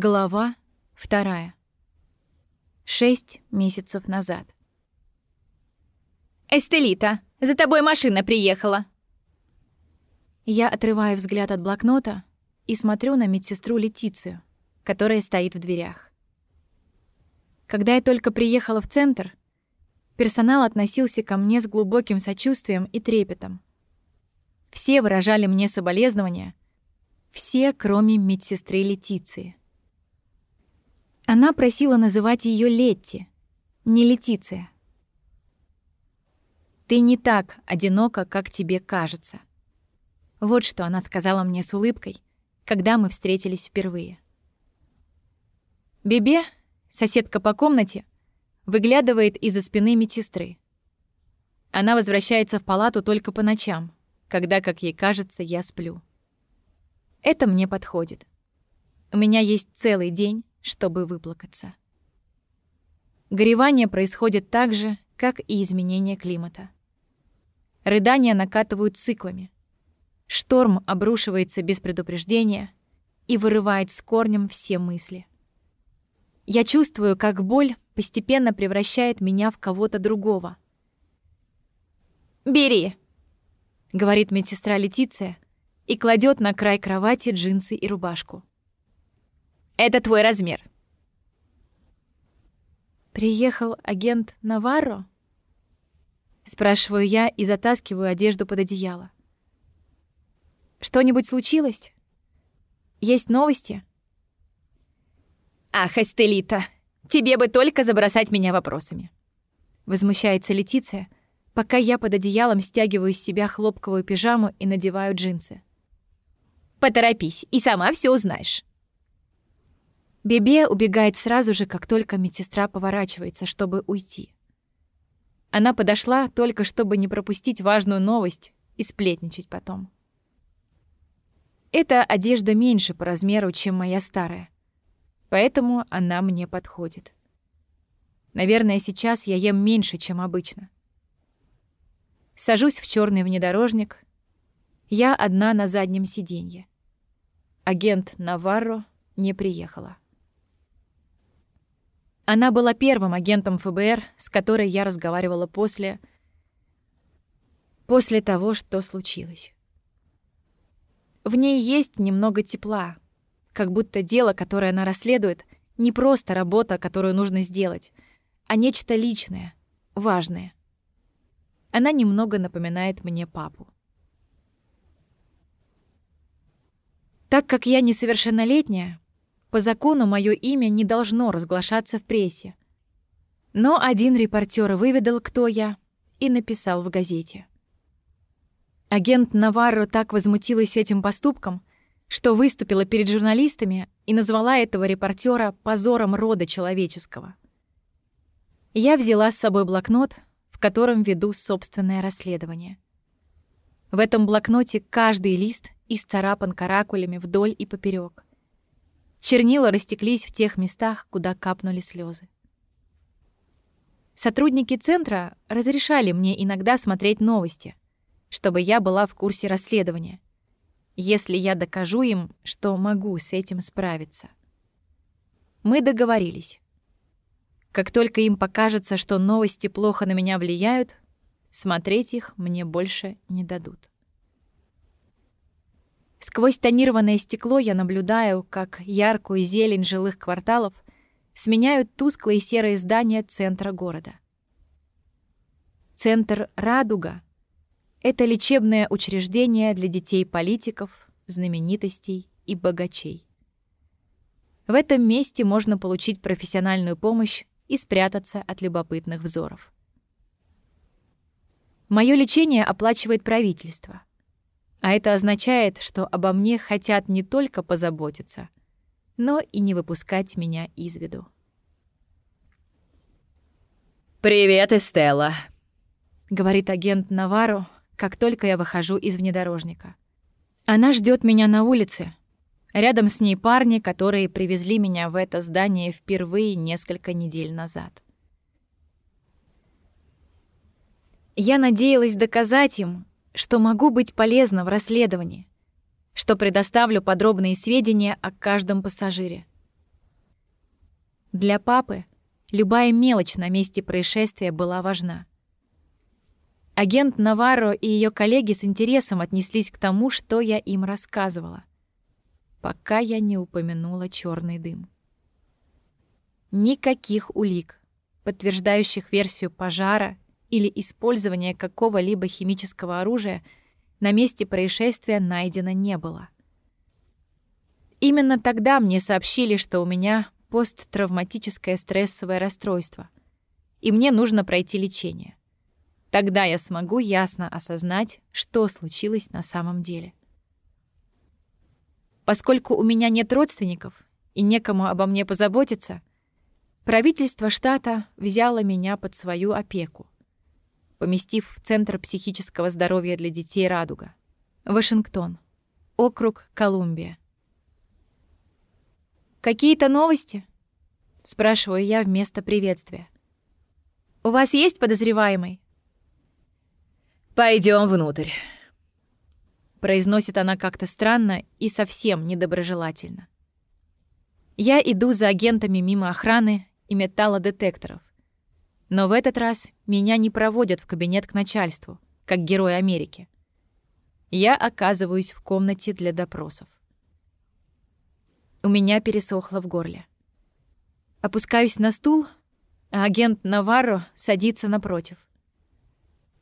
Глава вторая. Шесть месяцев назад. «Эстелита, за тобой машина приехала!» Я отрываю взгляд от блокнота и смотрю на медсестру Летицию, которая стоит в дверях. Когда я только приехала в центр, персонал относился ко мне с глубоким сочувствием и трепетом. Все выражали мне соболезнования, все, кроме медсестры Летиции. Она просила называть ее Летти, не Летиция. «Ты не так одинока, как тебе кажется». Вот что она сказала мне с улыбкой, когда мы встретились впервые. Бебе, соседка по комнате, выглядывает из-за спины медсестры. Она возвращается в палату только по ночам, когда, как ей кажется, я сплю. Это мне подходит. У меня есть целый день, чтобы выплакаться. Горевание происходит так же, как и изменение климата. Рыдания накатывают циклами. Шторм обрушивается без предупреждения и вырывает с корнем все мысли. Я чувствую, как боль постепенно превращает меня в кого-то другого. «Бери», — говорит медсестра Летиция и кладет на край кровати джинсы и рубашку. Это твой размер. Приехал агент Наварро? Спрашиваю я и затаскиваю одежду под одеяло. Что-нибудь случилось? Есть новости? Ах, Эстелита, тебе бы только забросать меня вопросами. Возмущается Летиция, пока я под одеялом стягиваю с себя хлопковую пижаму и надеваю джинсы. Поторопись, и сама все узнаешь. Бебе убегает сразу же, как только медсестра поворачивается, чтобы уйти. Она подошла только, чтобы не пропустить важную новость и сплетничать потом. Эта одежда меньше по размеру, чем моя старая. Поэтому она мне подходит. Наверное, сейчас я ем меньше, чем обычно. Сажусь в черный внедорожник. Я одна на заднем сиденье. Агент Наварро не приехала. Она была первым агентом ФБР, с которой я разговаривала после... после того, что случилось. В ней есть немного тепла, как будто дело, которое она расследует, не просто работа, которую нужно сделать, а нечто личное, важное. Она немного напоминает мне папу. Так как я несовершеннолетняя, по закону мое имя не должно разглашаться в прессе. Но один репортер выведал, кто я, и написал в газете. Агент Наварро так возмутилась этим поступком, что выступила перед журналистами и назвала этого репортера позором рода человеческого. Я взяла с собой блокнот, в котором веду собственное расследование. В этом блокноте каждый лист исцарапан каракулями вдоль и поперек. Чернила растеклись в тех местах, куда капнули слезы. Сотрудники центра разрешали мне иногда смотреть новости, чтобы я была в курсе расследования, если я докажу им, что могу с этим справиться. Мы договорились. Как только им покажется, что новости плохо на меня влияют, смотреть их мне больше не дадут. Сквозь тонированное стекло я наблюдаю, как яркую зелень жилых кварталов сменяют тусклые серые здания центра города. Центр «Радуга» — это лечебное учреждение для детей политиков, знаменитостей и богачей. В этом месте можно получить профессиональную помощь и спрятаться от любопытных взоров. Моё лечение оплачивает правительство. А это означает, что обо мне хотят не только позаботиться, но и не выпускать меня из виду. «Привет, Эстелла», — говорит агент Навару, как только я выхожу из внедорожника. Она ждет меня на улице. Рядом с ней парни, которые привезли меня в это здание впервые несколько недель назад. Я надеялась доказать им, что могу быть полезна в расследовании, что предоставлю подробные сведения о каждом пассажире. Для папы любая мелочь на месте происшествия была важна. Агент Наварро и ее коллеги с интересом отнеслись к тому, что я им рассказывала, пока я не упомянула черный дым. Никаких улик, подтверждающих версию пожара или использования какого-либо химического оружия, на месте происшествия найдено не было. Именно тогда мне сообщили, что у меня посттравматическое стрессовое расстройство, и мне нужно пройти лечение. Тогда я смогу ясно осознать, что случилось на самом деле. Поскольку у меня нет родственников и некому обо мне позаботиться, правительство штата взяло меня под свою опеку, поместив в Центр психического здоровья для детей «Радуга». Вашингтон. Округ Колумбия. «Какие-то новости?» — спрашиваю я вместо приветствия. «У вас есть подозреваемый?» Пойдем внутрь», — произносит она как-то странно и совсем недоброжелательно. Я иду за агентами мимо охраны и металлодетекторов. Но в этот раз меня не проводят в кабинет к начальству, как герой Америки. Я оказываюсь в комнате для допросов. У меня пересохло в горле. Опускаюсь на стул, а агент Наварро садится напротив.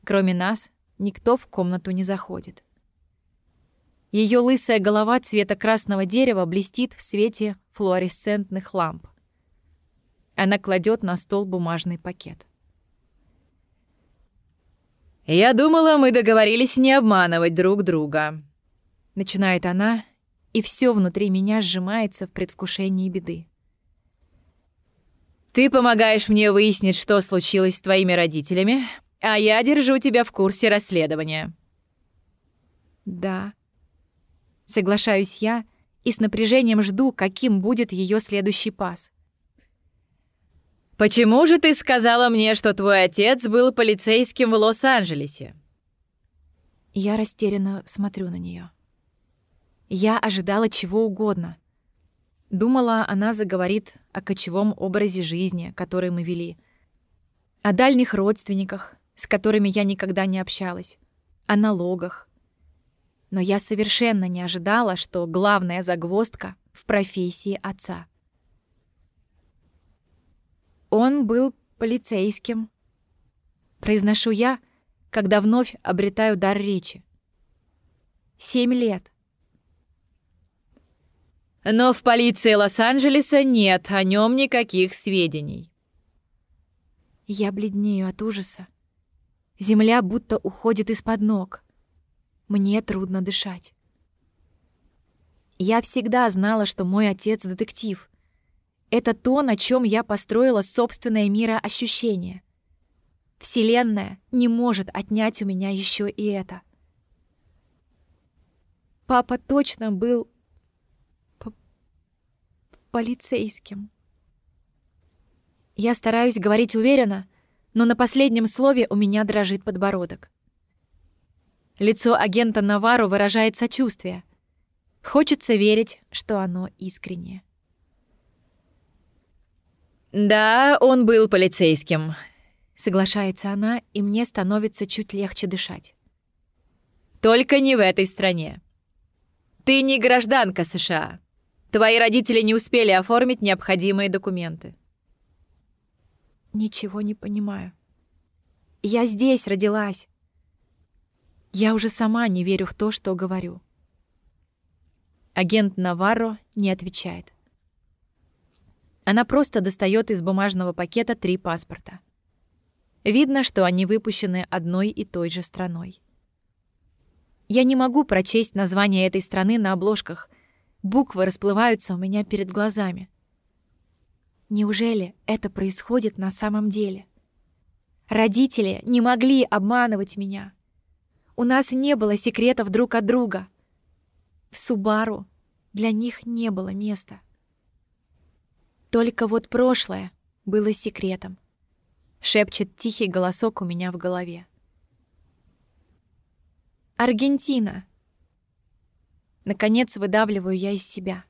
Кроме нас, никто в комнату не заходит. Ее лысая голова цвета красного дерева блестит в свете флуоресцентных ламп. Она кладет на стол бумажный пакет. «Я думала, мы договорились не обманывать друг друга», — начинает она, и все внутри меня сжимается в предвкушении беды. «Ты помогаешь мне выяснить, что случилось с твоими родителями, а я держу тебя в курсе расследования». «Да». Соглашаюсь я и с напряжением жду, каким будет ее следующий пас. «Почему же ты сказала мне, что твой отец был полицейским в Лос-Анджелесе?» Я растерянно смотрю на нее. Я ожидала чего угодно. Думала, она заговорит о кочевом образе жизни, который мы вели, о дальних родственниках, с которыми я никогда не общалась, о налогах. Но я совершенно не ожидала, что главная загвоздка в профессии отца — он был полицейским. Произношу я, когда вновь обретаю дар речи. Семь лет. Но в полиции Лос-Анджелеса нет о нем никаких сведений. Я бледнею от ужаса. Земля будто уходит из-под ног. Мне трудно дышать. Я всегда знала, что мой отец детектив. Это то, на чем я построила собственное мироощущение. Вселенная не может отнять у меня еще и это. Папа точно был полицейским. Я стараюсь говорить уверенно, но на последнем слове у меня дрожит подбородок. Лицо агента Навару выражает сочувствие. Хочется верить, что оно искреннее. «Да, он был полицейским», — соглашается она, и мне становится чуть легче дышать. «Только не в этой стране. Ты не гражданка США. Твои родители не успели оформить необходимые документы». «Ничего не понимаю. Я здесь родилась. Я уже сама не верю в то, что говорю». Агент Наварро не отвечает. Она просто достает из бумажного пакета три паспорта. Видно, что они выпущены одной и той же страной. Я не могу прочесть название этой страны на обложках. Буквы расплываются у меня перед глазами. Неужели это происходит на самом деле? Родители не могли обманывать меня. У нас не было секретов друг от друга. В Субару для них не было места. Только вот прошлое было секретом. Шепчет тихий голосок у меня в голове. Аргентина. Наконец выдавливаю я из себя.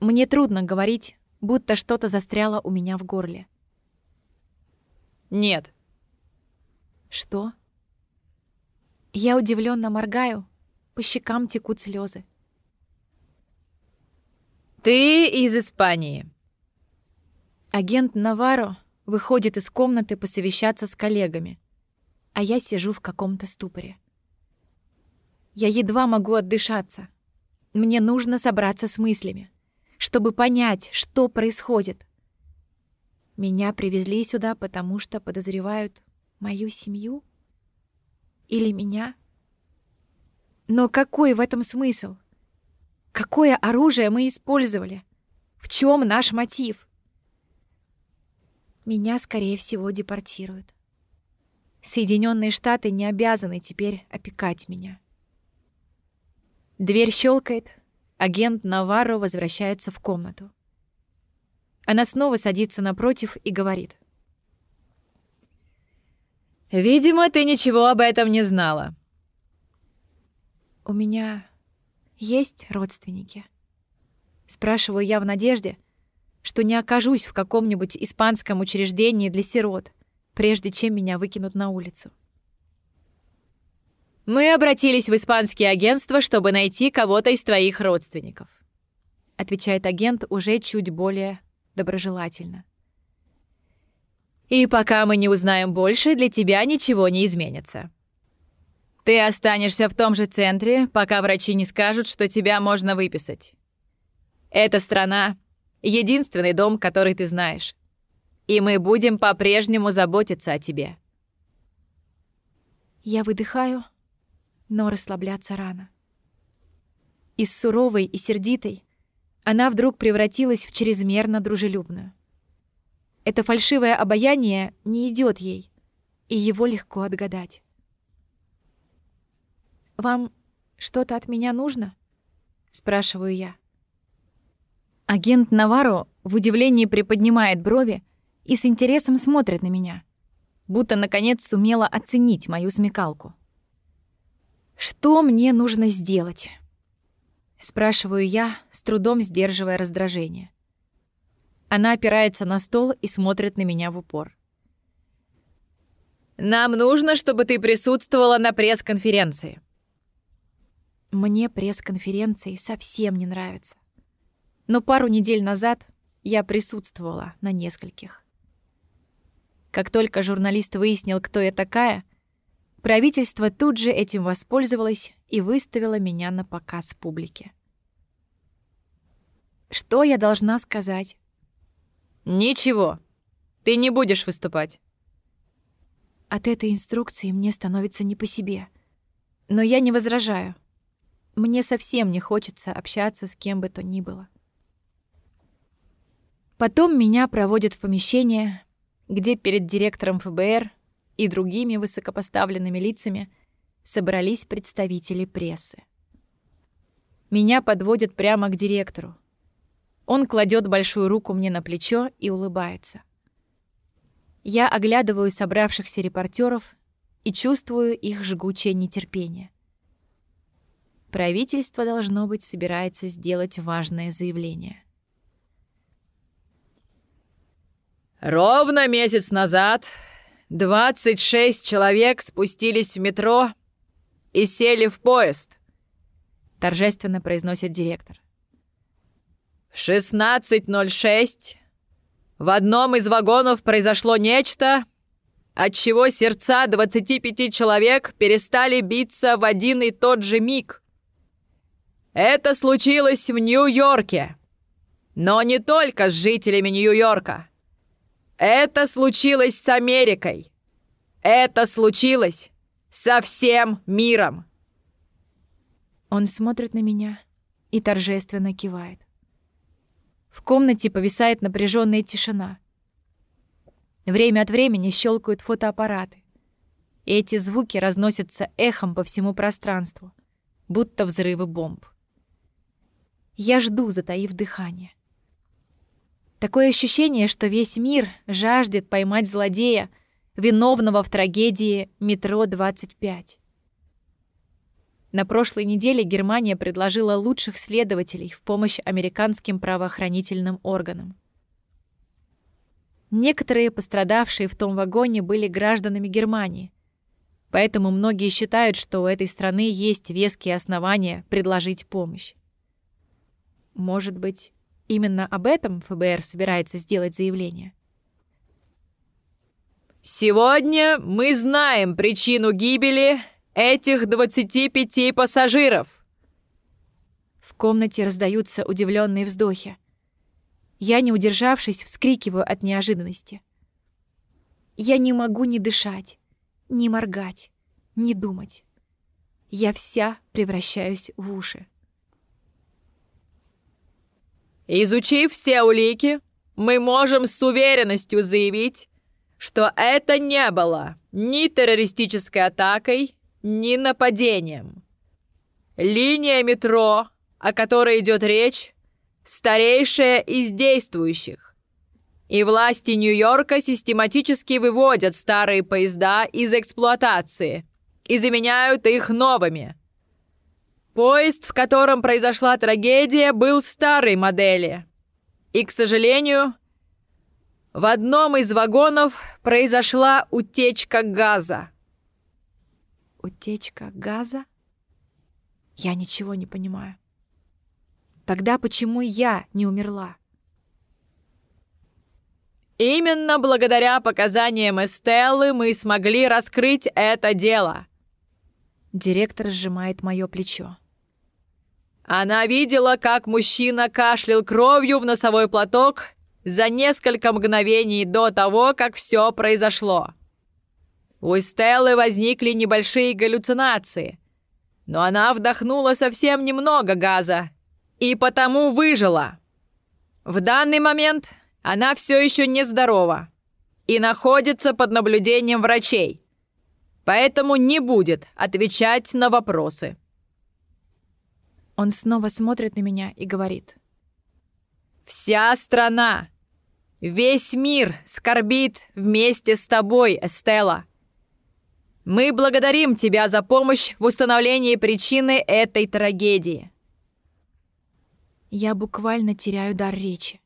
Мне трудно говорить, будто что-то застряло у меня в горле. «Нет». «Что?» Я удивленно моргаю, по щекам текут слезы. «Ты из Испании». Агент Наваро выходит из комнаты посовещаться с коллегами, а я сижу в каком-то ступоре. Я едва могу отдышаться. Мне нужно собраться с мыслями, чтобы понять, что происходит. Меня привезли сюда, потому что подозревают мою семью? Или меня? Но какой в этом смысл? Какое оружие мы использовали? В чем наш мотив? Меня, скорее всего, депортируют. Соединенные Штаты не обязаны теперь опекать меня. Дверь щелкает. Агент Наварро возвращается в комнату. Она снова садится напротив и говорит. «Видимо, ты ничего об этом не знала». «У меня есть родственники?» Спрашиваю я в надежде, что не окажусь в каком-нибудь испанском учреждении для сирот, прежде чем меня выкинут на улицу. «Мы обратились в испанские агентства, чтобы найти кого-то из твоих родственников», отвечает агент уже чуть более доброжелательно. «И пока мы не узнаем больше, для тебя ничего не изменится. Ты останешься в том же центре, пока врачи не скажут, что тебя можно выписать. Эта страна — единственный дом, который ты знаешь. И мы будем по-прежнему заботиться о тебе». Я выдыхаю, но расслабляться рано. Из суровой и сердитой она вдруг превратилась в чрезмерно дружелюбную. Это фальшивое обаяние не идет ей, и его легко отгадать. «Вам что-то от меня нужно?» — спрашиваю я. Агент Наваро в удивлении приподнимает брови и с интересом смотрит на меня, будто наконец сумела оценить мою смекалку. «Что мне нужно сделать?» Спрашиваю я, с трудом сдерживая раздражение. Она опирается на стол и смотрит на меня в упор. «Нам нужно, чтобы ты присутствовала на пресс-конференции». Мне пресс-конференции совсем не нравятся. Но пару недель назад я присутствовала на нескольких. Как только журналист выяснил, кто я такая — Правительство тут же этим воспользовалось и выставило меня на показ публике. Что я должна сказать? Ничего. Ты не будешь выступать. От этой инструкции мне становится не по себе. Но я не возражаю. Мне совсем не хочется общаться с кем бы то ни было. Потом меня проводят в помещение, где перед директором ФБР и другими высокопоставленными лицами собрались представители прессы. Меня подводят прямо к директору. Он кладет большую руку мне на плечо и улыбается. Я оглядываю собравшихся репортеров и чувствую их жгучее нетерпение. Правительство, должно быть, собирается сделать важное заявление. Ровно месяц назад 26 человек спустились в метро и сели в поезд», — торжественно произносит директор. В 16.06 в одном из вагонов произошло нечто, от чего сердца 25 человек перестали биться в один и тот же миг. Это случилось в Нью-Йорке. Но не только с жителями Нью-Йорка. Это случилось с Америкой. Это случилось со всем миром. Он смотрит на меня и торжественно кивает. В комнате повисает напряженная тишина. Время от времени щелкают фотоаппараты. И эти звуки разносятся эхом по всему пространству, будто взрывы бомб. Я жду, затаив дыхание. Такое ощущение, что весь мир жаждет поймать злодея, виновного в трагедии «Метро-25». На прошлой неделе Германия предложила лучших следователей в помощь американским правоохранительным органам. Некоторые пострадавшие в том вагоне были гражданами Германии, поэтому многие считают, что у этой страны есть веские основания предложить помощь. Может быть, именно об этом ФБР собирается сделать заявление? «Сегодня мы знаем причину гибели этих 25 пассажиров!» В комнате раздаются удивленные вздохи. Я, не удержавшись, вскрикиваю от неожиданности. Я не могу ни дышать, ни моргать, ни думать. Я вся превращаюсь в уши. Изучив все улики, мы можем с уверенностью заявить, что это не было ни террористической атакой, ни нападением. Линия метро, о которой идет речь, старейшая из действующих. И власти Нью-Йорка систематически выводят старые поезда из эксплуатации и заменяют их новыми. Поезд, в котором произошла трагедия, был старой модели. И, к сожалению, в одном из вагонов произошла утечка газа. Утечка газа? Я ничего не понимаю. Тогда почему я не умерла? Именно благодаря показаниям Эстеллы мы смогли раскрыть это дело. Директор сжимает мое плечо. Она видела, как мужчина кашлял кровью в носовой платок за несколько мгновений до того, как все произошло. У Эстеллы возникли небольшие галлюцинации, но она вдохнула совсем немного газа и потому выжила. В данный момент она все еще нездорова и находится под наблюдением врачей, поэтому не будет отвечать на вопросы. Он снова смотрит на меня и говорит. «Вся страна, весь мир скорбит вместе с тобой, Эстела. Мы благодарим тебя за помощь в установлении причины этой трагедии. Я буквально теряю дар речи.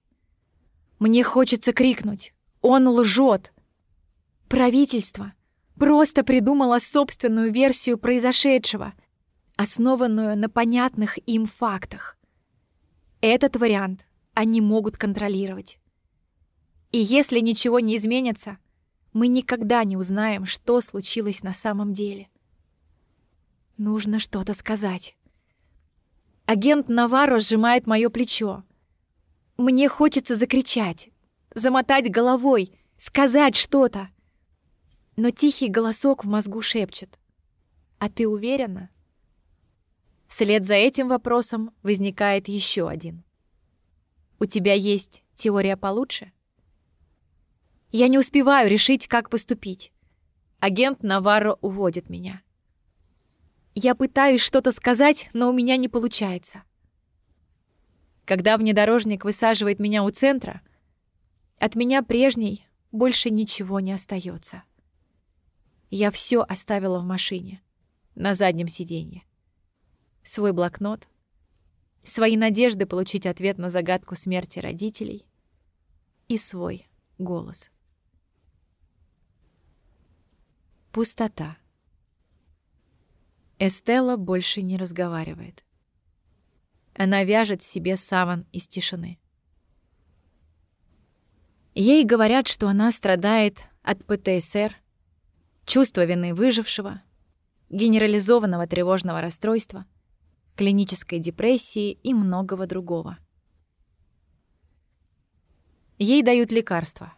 Мне хочется крикнуть. Он лжет. Правительство просто придумало собственную версию произошедшего, основанную на понятных им фактах. Этот вариант они могут контролировать. И если ничего не изменится, мы никогда не узнаем, что случилось на самом деле. Нужно что-то сказать. Агент Наварро сжимает мое плечо. Мне хочется закричать, замотать головой, сказать что-то. Но тихий голосок в мозгу шепчет. «А ты уверена?» Вслед за этим вопросом возникает еще один. «У тебя есть теория получше?» Я не успеваю решить, как поступить. Агент Наварро уводит меня. Я пытаюсь что-то сказать, но у меня не получается. Когда внедорожник высаживает меня у центра, от меня прежней больше ничего не остается. Я все оставила в машине, на заднем сиденье. Свой блокнот, свои надежды получить ответ на загадку смерти родителей и свой голос. Пустота. Эстелла больше не разговаривает. Она вяжет себе саван из тишины. Ей говорят, что она страдает от ПТСР, чувства вины выжившего, генерализованного тревожного расстройства, клинической депрессии и многого другого. Ей дают лекарства,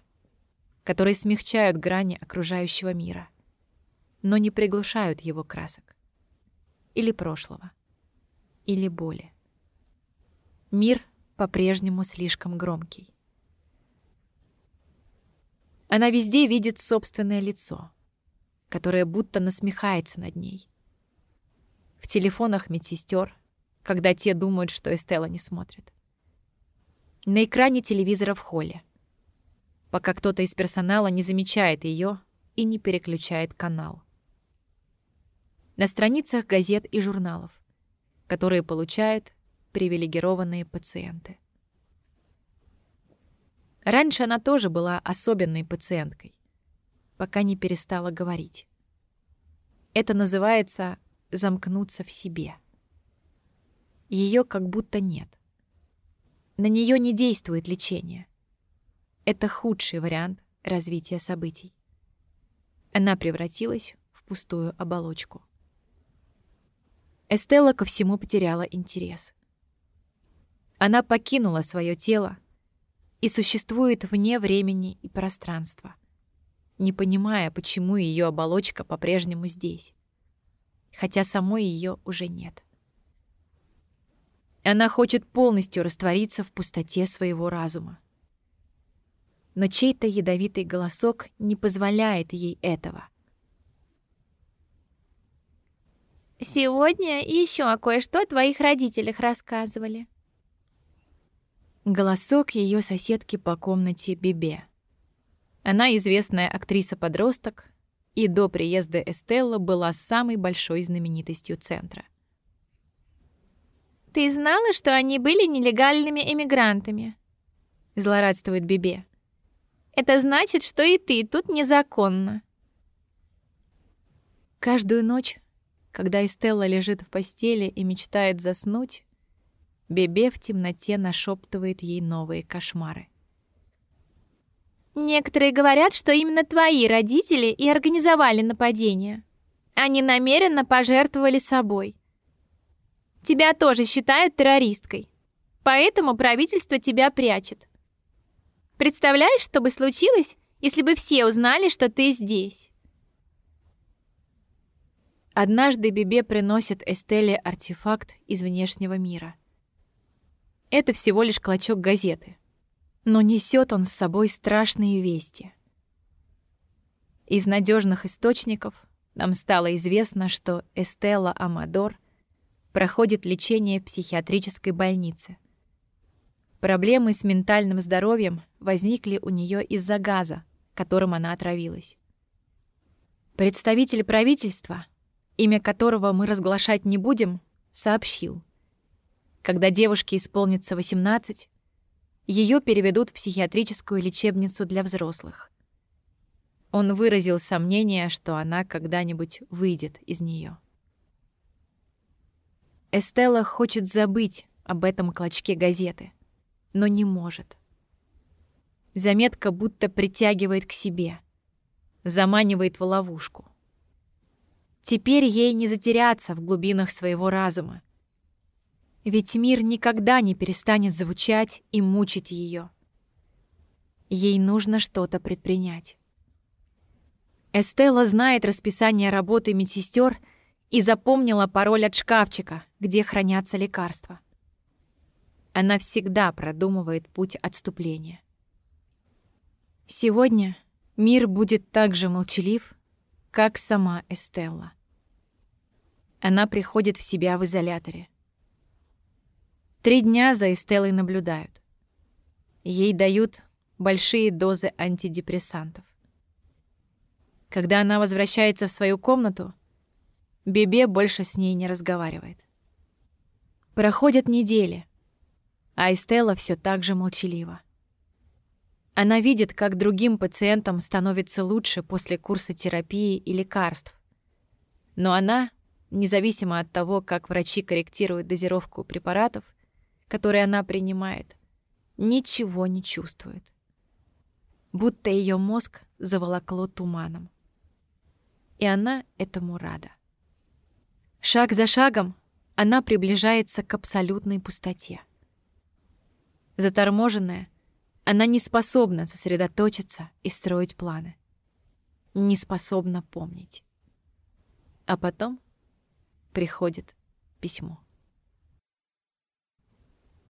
которые смягчают грани окружающего мира, но не приглушают его красок или прошлого, или боли. Мир по-прежнему слишком громкий. Она везде видит собственное лицо, которое будто насмехается над ней. В телефонах медсестер, когда те думают, что Эстелла не смотрит. На экране телевизора в холле, пока кто-то из персонала не замечает ее и не переключает канал на страницах газет и журналов, которые получают привилегированные пациенты. Раньше она тоже была особенной пациенткой, пока не перестала говорить. Это называется замкнуться в себе. Ее как будто нет. На нее не действует лечение. Это худший вариант развития событий. Она превратилась в пустую оболочку. Эстелла ко всему потеряла интерес. Она покинула свое тело и существует вне времени и пространства, не понимая, почему ее оболочка по-прежнему здесь, хотя самой ее уже нет. Она хочет полностью раствориться в пустоте своего разума. Но чей-то ядовитый голосок не позволяет ей этого. «Сегодня еще кое-что о твоих родителях рассказывали», Голосок ее соседки по комнате Бибе. Она известная актриса-подросток и до приезда Эстелла была самой большой знаменитостью центра. «Ты знала, что они были нелегальными эмигрантами?» — злорадствует Бибе. «Это значит, что и ты тут незаконно». Каждую ночь, когда Эстелла лежит в постели и мечтает заснуть, Бебе в темноте нашептывает ей новые кошмары. Некоторые говорят, что именно твои родители и организовали нападение. Они намеренно пожертвовали собой. Тебя тоже считают террористкой. Поэтому правительство тебя прячет. Представляешь, что бы случилось, если бы все узнали, что ты здесь? Однажды Бебе приносит Эстелле артефакт из внешнего мира. Это всего лишь клочок газеты. Но несет он с собой страшные вести. Из надежных источников нам стало известно, что Эстелла Амадор проходит лечение в психиатрической больнице. Проблемы с ментальным здоровьем возникли у нее из-за газа, которым она отравилась. Представитель правительства, имя которого мы разглашать не будем, сообщил — когда девушке исполнится 18, ее переведут в психиатрическую лечебницу для взрослых. Он выразил сомнение, что она когда-нибудь выйдет из нее. Эстелла хочет забыть об этом клочке газеты, но не может. Заметка будто притягивает к себе, заманивает в ловушку. Теперь ей не затеряться в глубинах своего разума, ведь мир никогда не перестанет звучать и мучить ее. Ей нужно что-то предпринять. Эстелла знает расписание работы медсестер и запомнила пароль от шкафчика, где хранятся лекарства. Она всегда продумывает путь отступления. Сегодня мир будет так же молчалив, как сама Эстелла. Она приходит в себя в изоляторе. Три дня за Эстеллой наблюдают. Ей дают большие дозы антидепрессантов. Когда она возвращается в свою комнату, Бебе больше с ней не разговаривает. Проходят недели, а Эстелла все так же молчалива. Она видит, как другим пациентам становится лучше после курса терапии и лекарств. Но она, независимо от того, как врачи корректируют дозировку препаратов, который она принимает, ничего не чувствует. Будто ее мозг заволокло туманом. И она этому рада. Шаг за шагом она приближается к абсолютной пустоте. Заторможенная, она не способна сосредоточиться и строить планы. Не способна помнить. А потом приходит письмо.